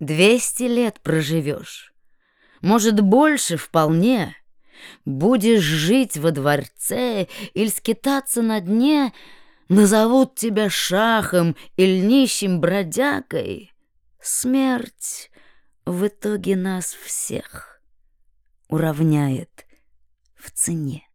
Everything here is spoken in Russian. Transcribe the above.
Двести лет проживешь, может, больше вполне. Будешь жить во дворце или скитаться на дне, Назовут тебя шахом или нищим бродягой. Смерть в итоге нас всех уравняет в цене.